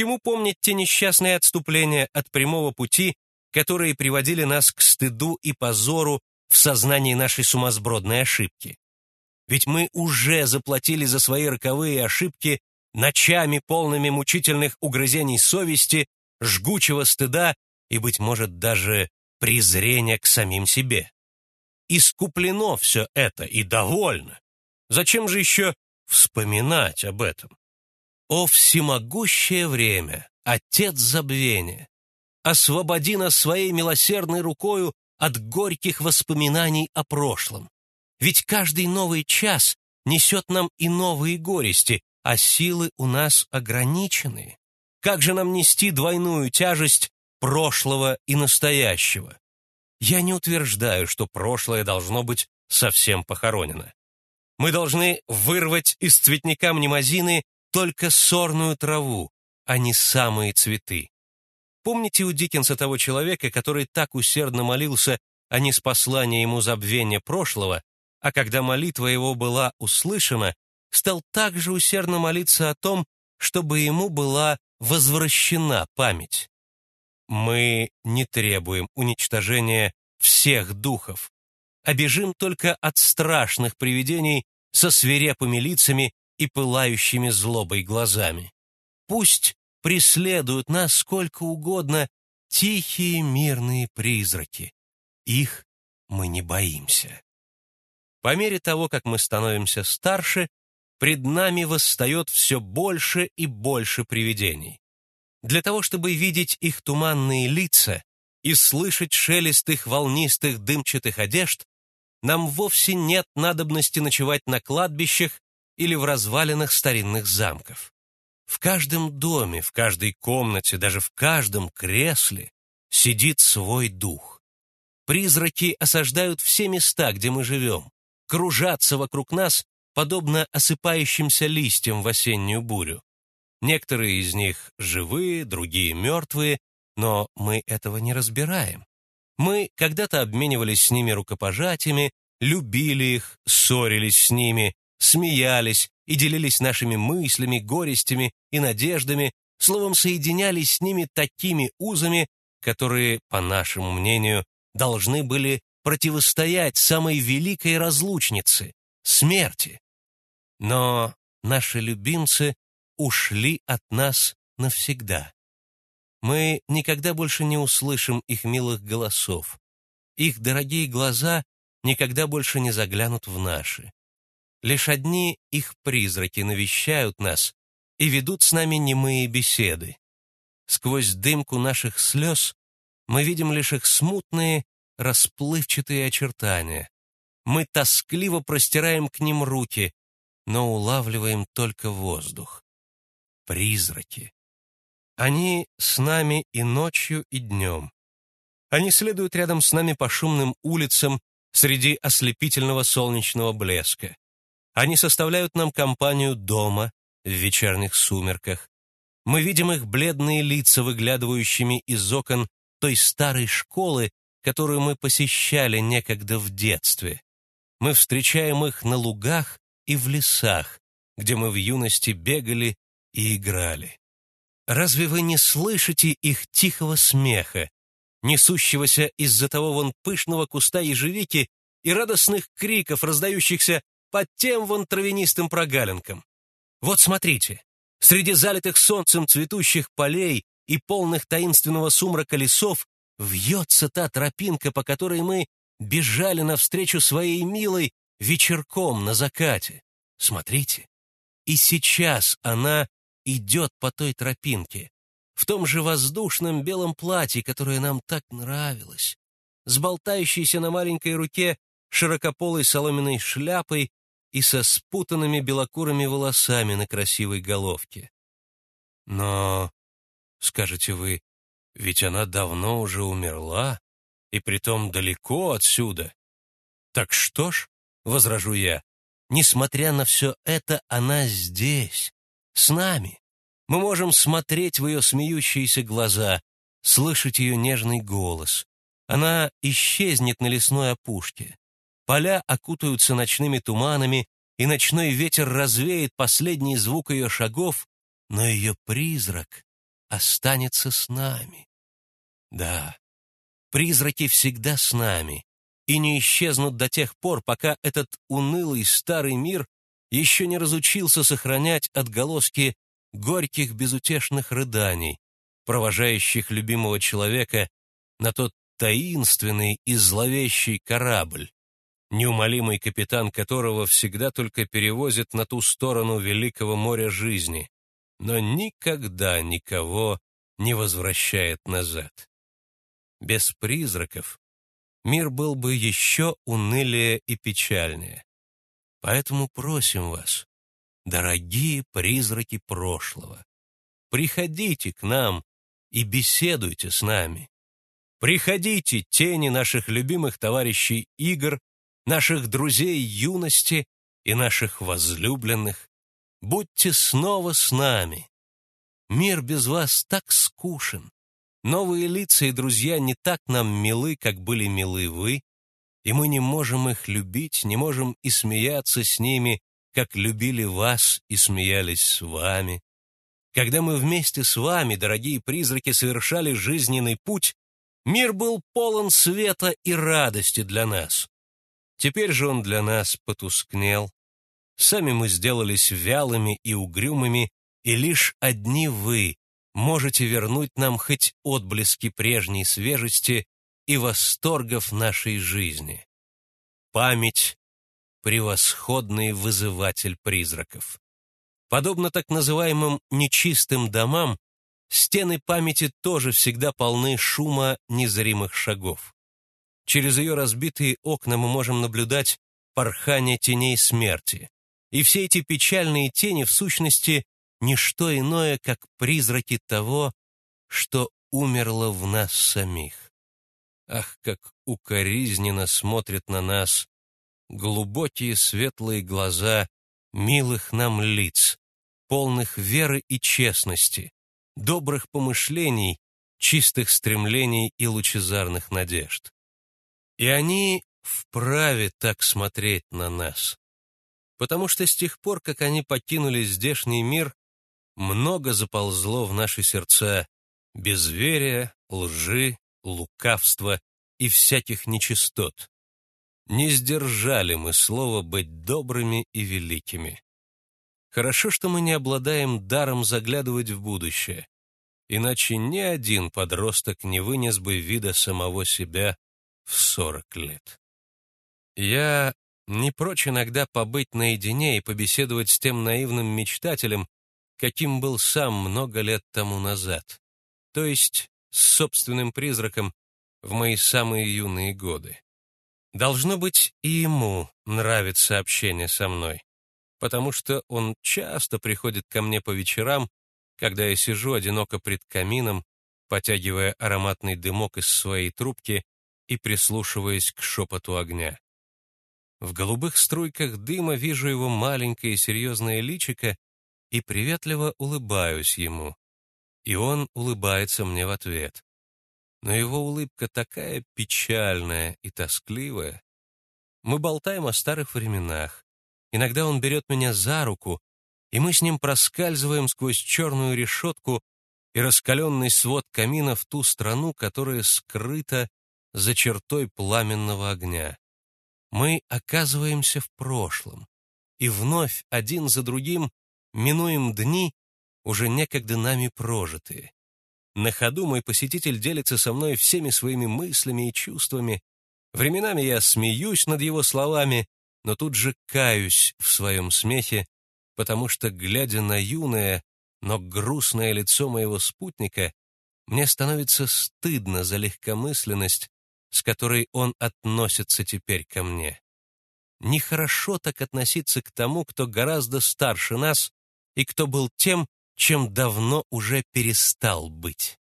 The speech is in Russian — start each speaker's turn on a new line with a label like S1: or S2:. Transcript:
S1: чему помнить те несчастные отступления от прямого пути, которые приводили нас к стыду и позору в сознании нашей сумасбродной ошибки? Ведь мы уже заплатили за свои роковые ошибки ночами, полными мучительных угрызений совести, жгучего стыда и, быть может, даже презрения к самим себе. Искуплено все это и довольно. Зачем же еще вспоминать об этом? О всемогущее время, Отец забвения, освободи нас своей милосердной рукою от горьких воспоминаний о прошлом. Ведь каждый новый час несет нам и новые горести, а силы у нас ограничены. Как же нам нести двойную тяжесть прошлого и настоящего? Я не утверждаю, что прошлое должно быть совсем похоронено. Мы должны вырвать из цветника мнемозины только сорную траву, а не самые цветы. Помните у Диккенса того человека, который так усердно молился о неспослании ему забвения прошлого, а когда молитва его была услышана, стал также усердно молиться о том, чтобы ему была возвращена память. Мы не требуем уничтожения всех духов, а бежим только от страшных привидений со свирепыми лицами и пылающими злобой глазами. Пусть преследуют нас сколько угодно тихие мирные призраки. Их мы не боимся. По мере того, как мы становимся старше, пред нами восстает все больше и больше привидений. Для того, чтобы видеть их туманные лица и слышать шелест их волнистых дымчатых одежд, нам вовсе нет надобности ночевать на кладбищах или в развалинах старинных замков. В каждом доме, в каждой комнате, даже в каждом кресле сидит свой дух. Призраки осаждают все места, где мы живем, кружатся вокруг нас подобно осыпающимся листьям в осеннюю бурю. Некоторые из них живые, другие мертвые, но мы этого не разбираем. Мы когда-то обменивались с ними рукопожатиями, любили их, ссорились с ними, смеялись и делились нашими мыслями, горестями и надеждами, словом, соединялись с ними такими узами, которые, по нашему мнению, должны были противостоять самой великой разлучнице — смерти. Но наши любимцы ушли от нас навсегда. Мы никогда больше не услышим их милых голосов. Их дорогие глаза никогда больше не заглянут в наши. Лишь одни их призраки навещают нас и ведут с нами немые беседы. Сквозь дымку наших слез мы видим лишь их смутные, расплывчатые очертания. Мы тоскливо простираем к ним руки, но улавливаем только воздух. Призраки. Они с нами и ночью, и днем. Они следуют рядом с нами по шумным улицам среди ослепительного солнечного блеска. Они составляют нам компанию дома в вечерних сумерках. Мы видим их бледные лица, выглядывающими из окон той старой школы, которую мы посещали некогда в детстве. Мы встречаем их на лугах и в лесах, где мы в юности бегали и играли. Разве вы не слышите их тихого смеха, несущегося из-за того вон пышного куста ежевики и радостных криков, раздающихся под тем вон травянистым прогалинкам? Вот смотрите, среди залитых солнцем цветущих полей и полных таинственного сумрака лесов вьется та тропинка, по которой мы бежали навстречу своей милой вечерком на закате. Смотрите, и сейчас она идет по той тропинке, в том же воздушном белом платье, которое нам так нравилось, с болтающейся на маленькой руке широкополой соломенной шляпой и со спутанными белокурыми волосами на красивой головке. Но, скажете вы, ведь она давно уже умерла, и притом далеко отсюда. Так что ж, возражу я, несмотря на все это, она здесь, с нами. Мы можем смотреть в ее смеющиеся глаза, слышать ее нежный голос. Она исчезнет на лесной опушке. Поля окутаются ночными туманами, и ночной ветер развеет последний звук ее шагов, но ее призрак останется с нами. Да, призраки всегда с нами и не исчезнут до тех пор, пока этот унылый старый мир еще не разучился сохранять отголоски горьких безутешных рыданий, провожающих любимого человека на тот таинственный и зловещий корабль, неумолимый капитан которого всегда только перевозит на ту сторону великого моря жизни, но никогда никого не возвращает назад. Без призраков мир был бы еще унылее и печальнее. Поэтому просим вас, дорогие призраки прошлого, приходите к нам и беседуйте с нами. Приходите, тени наших любимых товарищей игр, наших друзей юности и наших возлюбленных. Будьте снова с нами. Мир без вас так скучен. Новые лица и друзья не так нам милы, как были милы вы, и мы не можем их любить, не можем и смеяться с ними, как любили вас и смеялись с вами. Когда мы вместе с вами, дорогие призраки, совершали жизненный путь, мир был полон света и радости для нас. Теперь же он для нас потускнел. Сами мы сделались вялыми и угрюмыми, и лишь одни вы можете вернуть нам хоть отблески прежней свежести и восторгов нашей жизни. Память — превосходный вызыватель призраков. Подобно так называемым «нечистым домам», стены памяти тоже всегда полны шума незримых шагов. Через ее разбитые окна мы можем наблюдать порхание теней смерти. И все эти печальные тени, в сущности, не что иное, как призраки того, что умерло в нас самих. Ах, как укоризненно смотрят на нас глубокие светлые глаза милых нам лиц, полных веры и честности, добрых помышлений, чистых стремлений и лучезарных надежд. И они вправе так смотреть на нас. Потому что с тех пор, как они покинули здешний мир, много заползло в наши сердца безверия, лжи, лукавства и всяких нечистот. Не сдержали мы слова быть добрыми и великими. Хорошо, что мы не обладаем даром заглядывать в будущее, иначе ни один подросток не вынес бы вида самого себя в сорок лет. Я не прочь иногда побыть наедине и побеседовать с тем наивным мечтателем, каким был сам много лет тому назад, то есть с собственным призраком в мои самые юные годы. Должно быть, и ему нравится общение со мной, потому что он часто приходит ко мне по вечерам, когда я сижу одиноко пред камином, потягивая ароматный дымок из своей трубки и прислушиваясь к шепоту огня. В голубых струйках дыма вижу его маленькое серьезное личико и приветливо улыбаюсь ему. И он улыбается мне в ответ. Но его улыбка такая печальная и тоскливая. Мы болтаем о старых временах. Иногда он берет меня за руку, и мы с ним проскальзываем сквозь черную решетку и раскаленный свод камина в ту страну, которая скрыта за чертой пламенного огня. Мы оказываемся в прошлом, и вновь один за другим минуем дни, уже некогда нами прожитые. На ходу мой посетитель делится со мной всеми своими мыслями и чувствами. Временами я смеюсь над его словами, но тут же каюсь в своем смехе, потому что, глядя на юное, но грустное лицо моего спутника, мне становится стыдно за легкомысленность, с которой он относится теперь ко мне. Нехорошо так относиться к тому, кто гораздо старше нас и кто был тем, чем давно уже перестал быть.